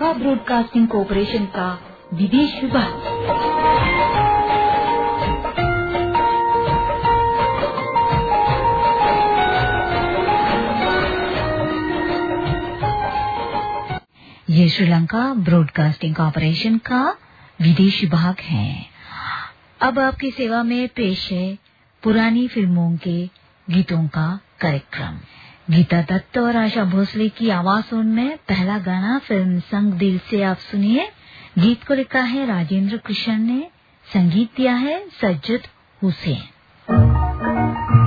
Sri Lanka broadcasting corporation का विदेश विभाग। ये श्रीलंका ब्रॉडकास्टिंग कॉरपोरेशन का विदेश विभाग है। अब आपकी सेवा में पेश है पुरानी फ़िल्मों के गीतों का कार्यक्रम। गीता दत्त और आशा भोसले की आवाज़ में पहला गाना फ़िल्म संग दिल से आप सुनिए। गीत को लिखा है राजेंद्र कृष्ण ने, संगीत दिया है सज्जद हुसैन।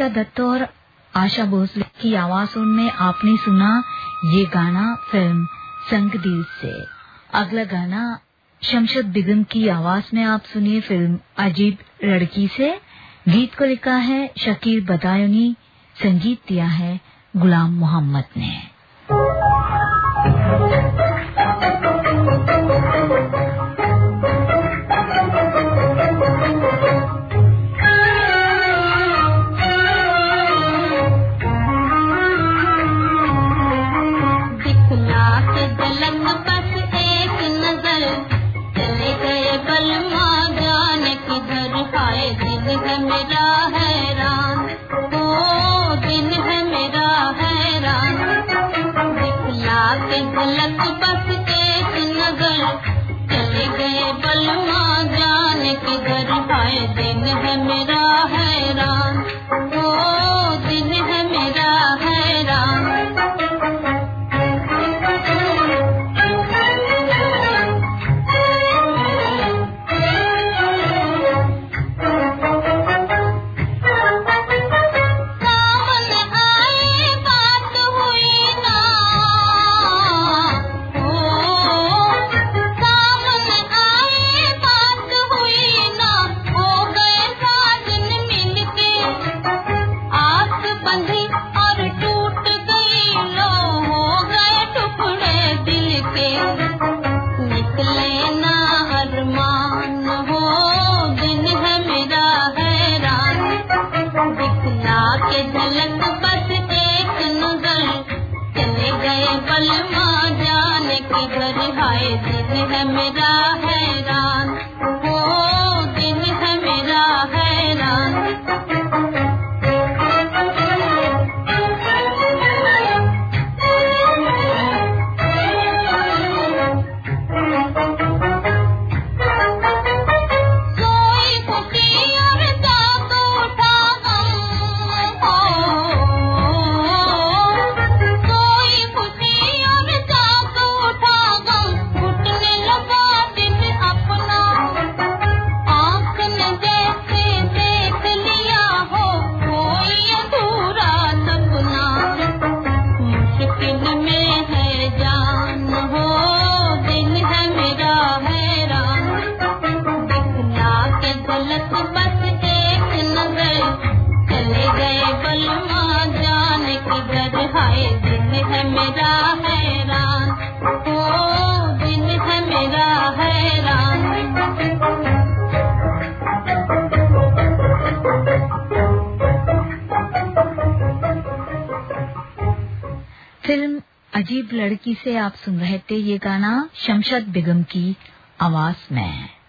गीता दत्त और आशा भोसले की आवाजों में आपने सुना ये गाना फ़िल्म संग से। अगला गाना शमशद बिगम की आवाज़ में आप सुनिए फ़िल्म अजीब लड़की से। गीत को लिखा है शकीर बदायूनी, संगीत दिया है गुलाम मोहम्मद ने। लड़की से आप सुन रहे थे ये गाना शमशद बेगम की आवाज़ में।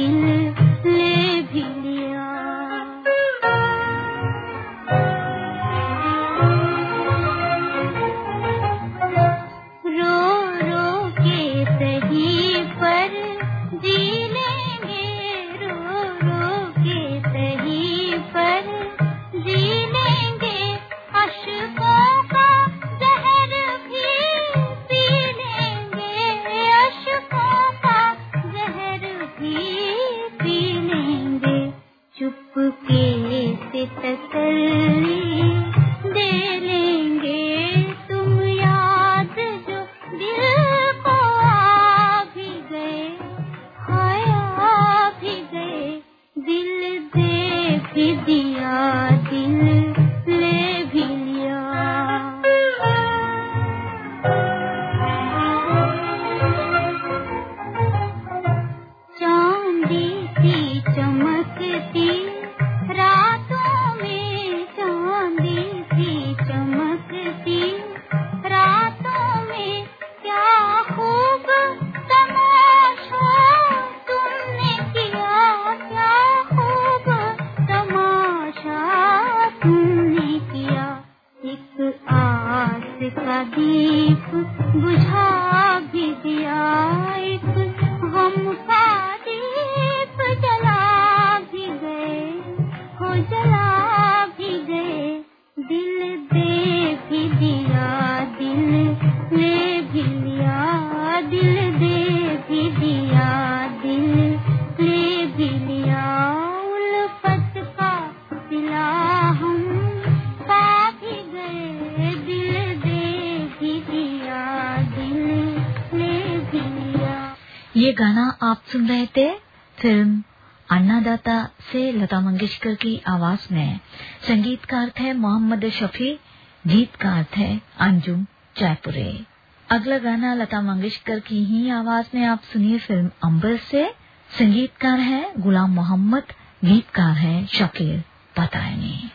दिल ये गाना आप सुन रहे थे फ़िल्म अन्नादाता से लता मंगेशकर की आवाज़ में। संगीतकार थे मोहम्मद शफी, गीतकार थे अंजुम जयपुरे। अगला गाना लता मंगेशकर की ही आवाज़ में आप सुनिए फ़िल्म अंबर से। संगीतकार है गुलाम मोहम्मद, गीतकार है शकीर बतायनी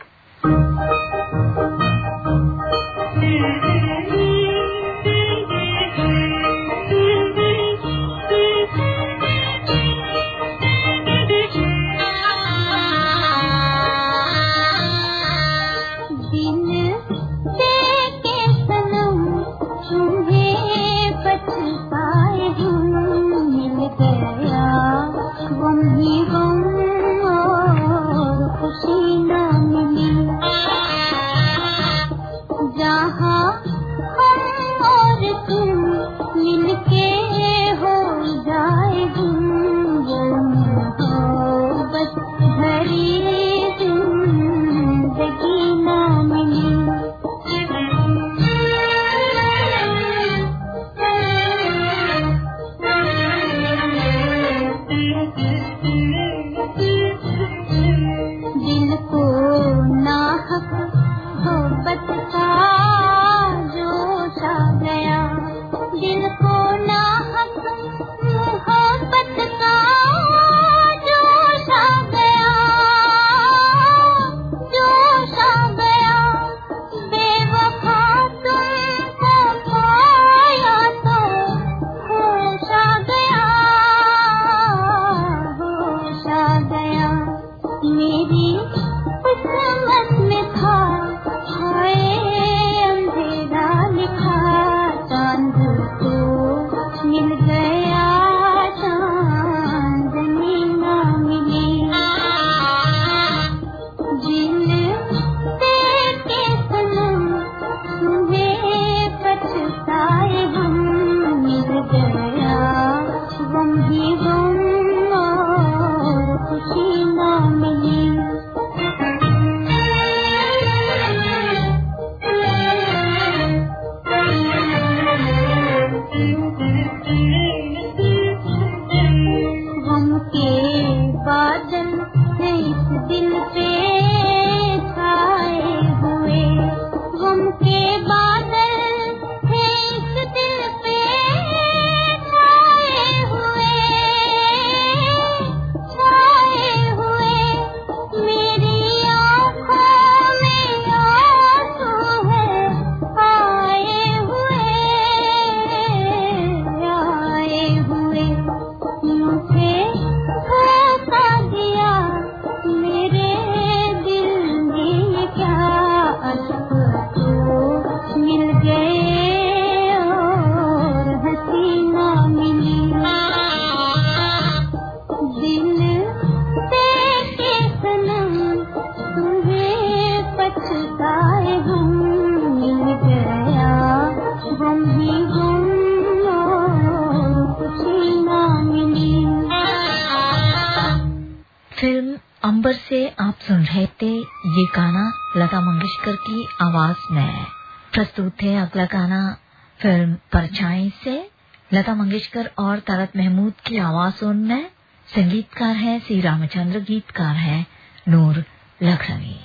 की आवाज़ में प्रस्तुत है अगला गाना फ़िल्म परछाई से। लता मंगेशकर और तारत महमूद की आवाज़ में संगीतकार है, श्री रामचंद्र गीतकार है, नूर लखनवी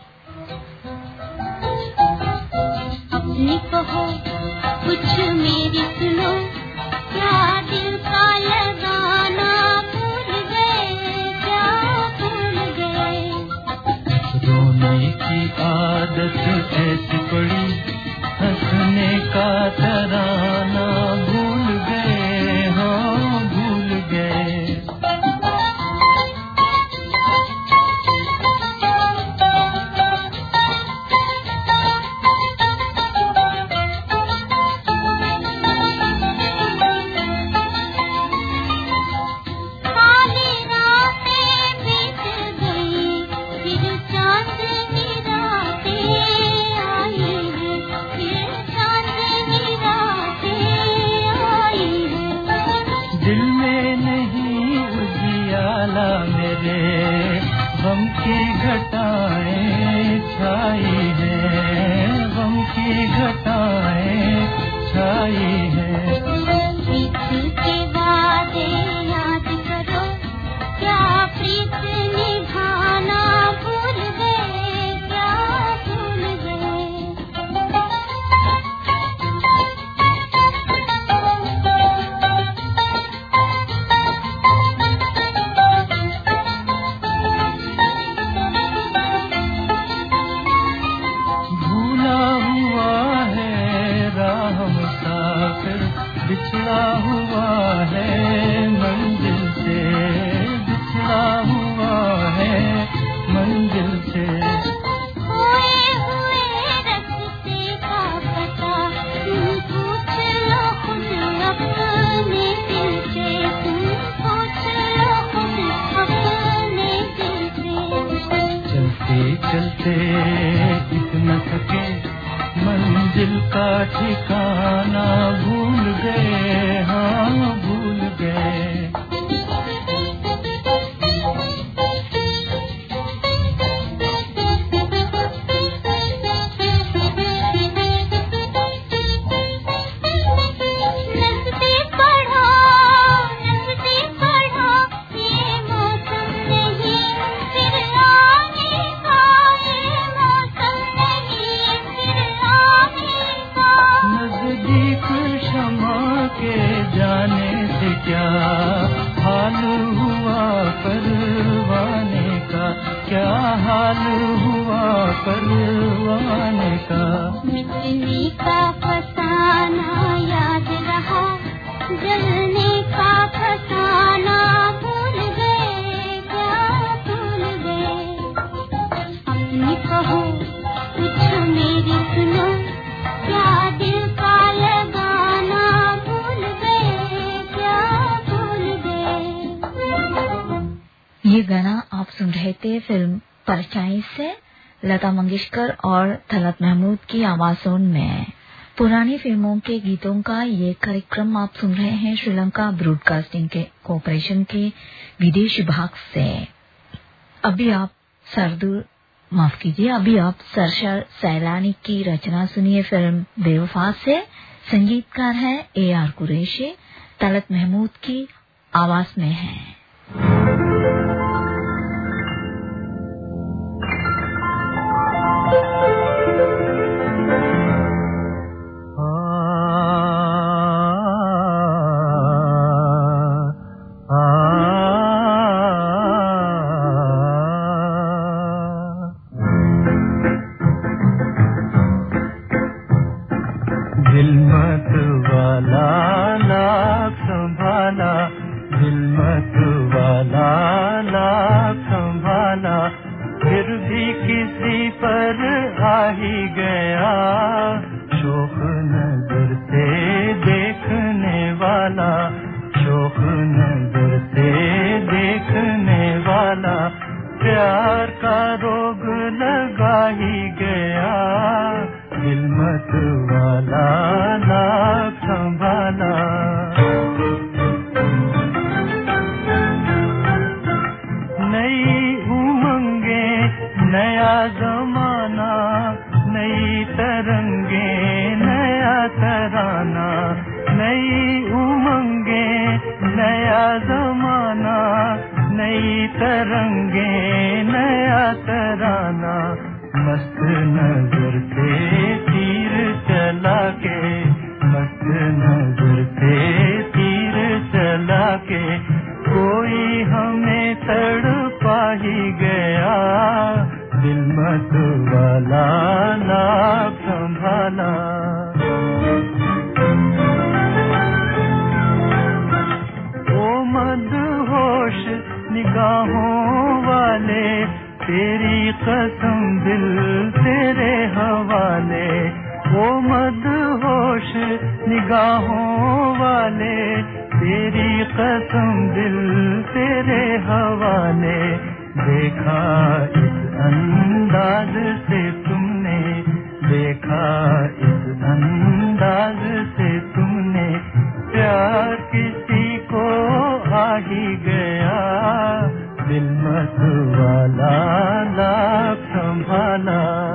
कुछ मेरी सुनो, क्या दिल का की आदत ऐसी पड़ी हंसने का तराना जाने से क्या हाल हुआ परवाने का? क्या हाल हुआ परवाने का? मिट्टी का फसाना याद रहा, जलने का गाना आप सुन रहे थे फ़िल्म परचाई से लता मंगेशकर और तलत महमूद की आवाजों में। पुरानी फ़िल्मों के गीतों का ये कार्यक्रम आप सुन रहे हैं श्रीलंका ब्रॉडकास्टिंग के कॉरपोरेशन के विदेश विभाग से। अभी आप सरदूर माफ़ कीजिए, अभी आप सरशर सैलानी की रचना सुनिए फ़िल्म बेवफा से। संगीतकार है ए आर कुरैशी तलत महमूद की आवाज़ में है। प्यार का रोग लगा ही गया। दिल मत वाला ना संभाला। तरंगे नया तराना मस्त नज़र तेरी कसम दिल तेरे हवाले, ओ मद होश निगाहों वाले, तेरी कसम दिल तेरे हवाले, देखा इस अंदाज से तुमने, देखा इस अंदाज से संभाला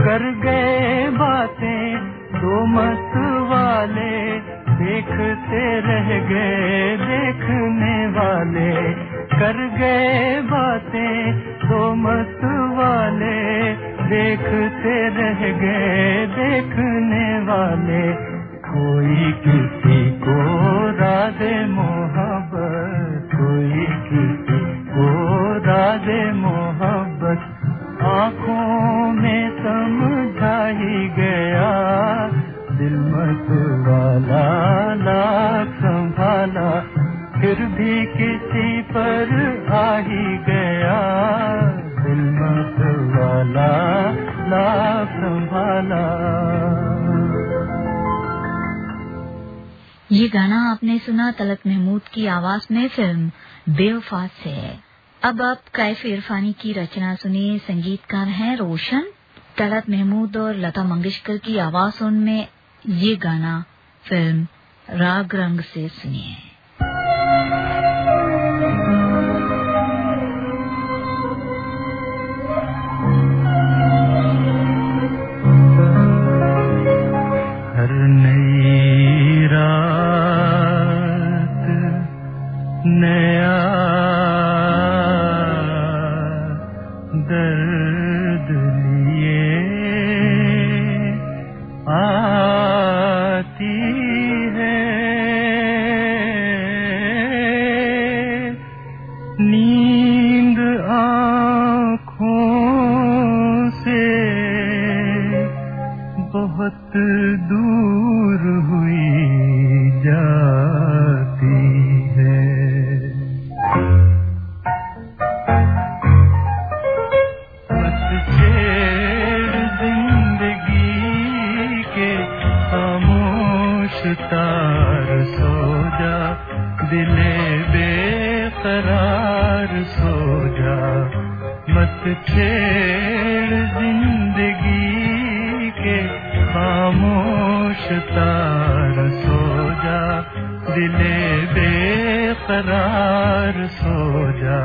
कर गए बातें दो मत वाले, देखते रह गए देखने वाले। कर गए बातें दो मत वाले, देखते रह गए देखने वाले। कोई किसी को राधे मोहब्बत कोई गाना आपने सुना, तलक महमूद की आवाज़ में फ़िल्म बेवफात से है। अब आप कैफ इरफानी की रचना सुनिए। संगीतकार हैं रोशन। तलत महमूद और लता मंगेशकर की आवाज़ उनमें। ये गाना फ़िल्म राग रंग से सुनिए। दिल बेकरार सो जा मत छेड़ ज़िंदगी के खामोश तार सो जा दिल बेकरार सो जा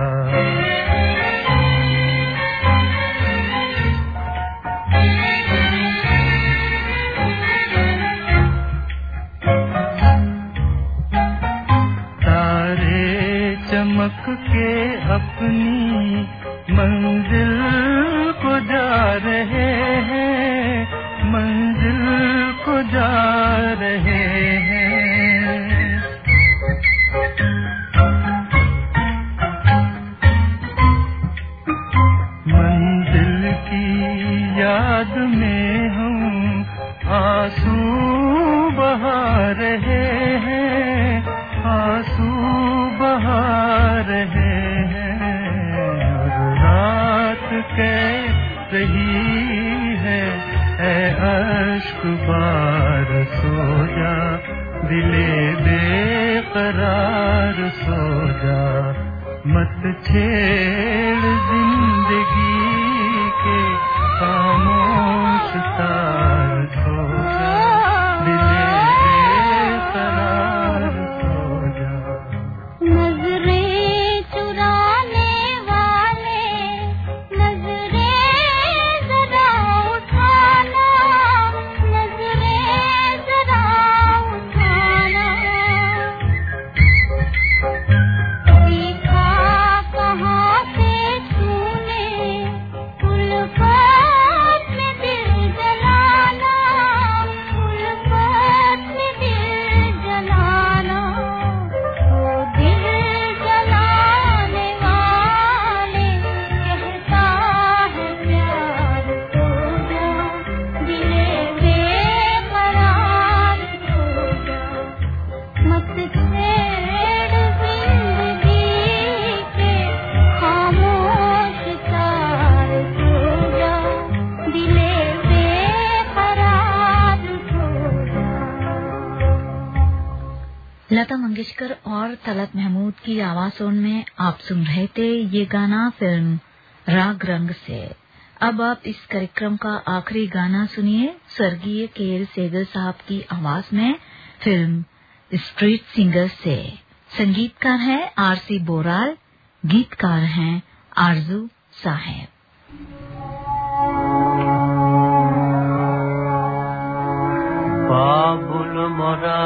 दिले तलत महमूद की आवाजों में आप सुन रहे थे ये गाना फ़िल्म राग रंग से। अब आप इस कार्यक्रम का आखिरी गाना सुनिए स्वर्गीय के एल सेगल साहब की आवाज़ में फ़िल्म स्ट्रीट सिंगर से। संगीतकार है आर सी बोराल, गीतकार हैं आरज़ू साहेब। बाबुल मोरा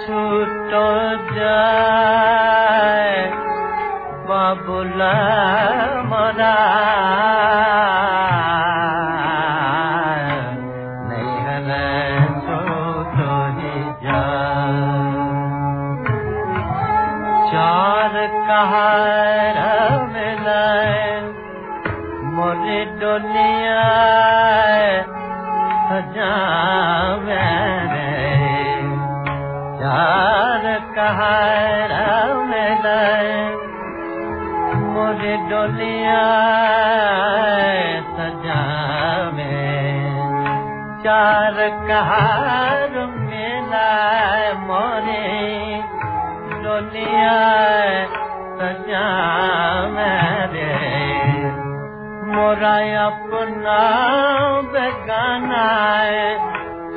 ছুট যায় বাবুলা মরা डोलिया चार कहार मिलाए मोरे। डोलिया सजा मेरे मोरा अपना बेगाना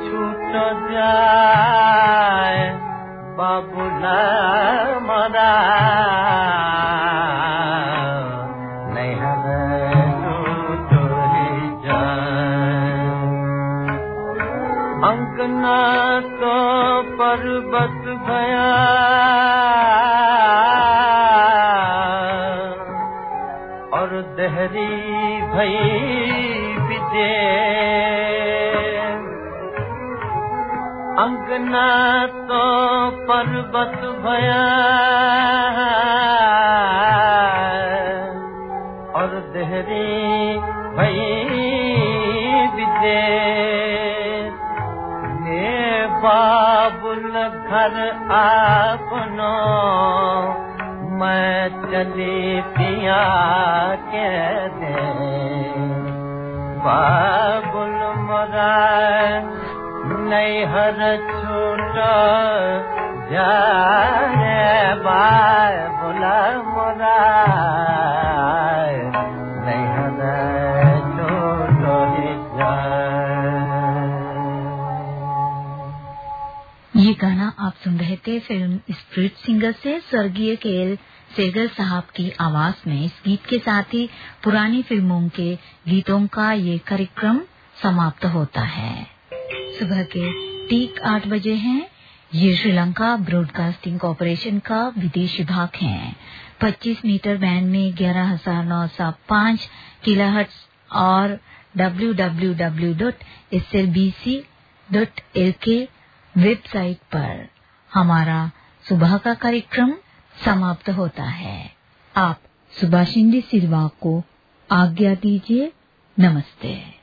छूट जाए बाबूला मोरा पर्वत भया और देहरी भई विदे अंगना तो पर्वत भया घर आपनो मैं चली पिया के दे। बाबुल मोरा नैहर छूट जाए बाबुल मोरा सुन रहे थे फ़िल्म स्प्रिट सिंगर से स्वर्गीय के एल सेगर साहब की आवाज़ में। इस गीत के साथ ही पुरानी फ़िल्मों के गीतों का ये कार्यक्रम समाप्त होता है। सुबह के ठीक आठ बजे हैं। ये श्रीलंका ब्रॉडकास्टिंग कॉरपोरेशन का विदेश विभाग है। 25 मीटर बैंड में ग्यारह हज़ार नौ सौ पाँच किलोहर्ट्ज और www.slbc.lk वेबसाइट पर। हमारा सुबह का कार्यक्रम समाप्त होता है। आप सुभाषिंदी सिलवा को आज्ञा दीजिए। नमस्ते।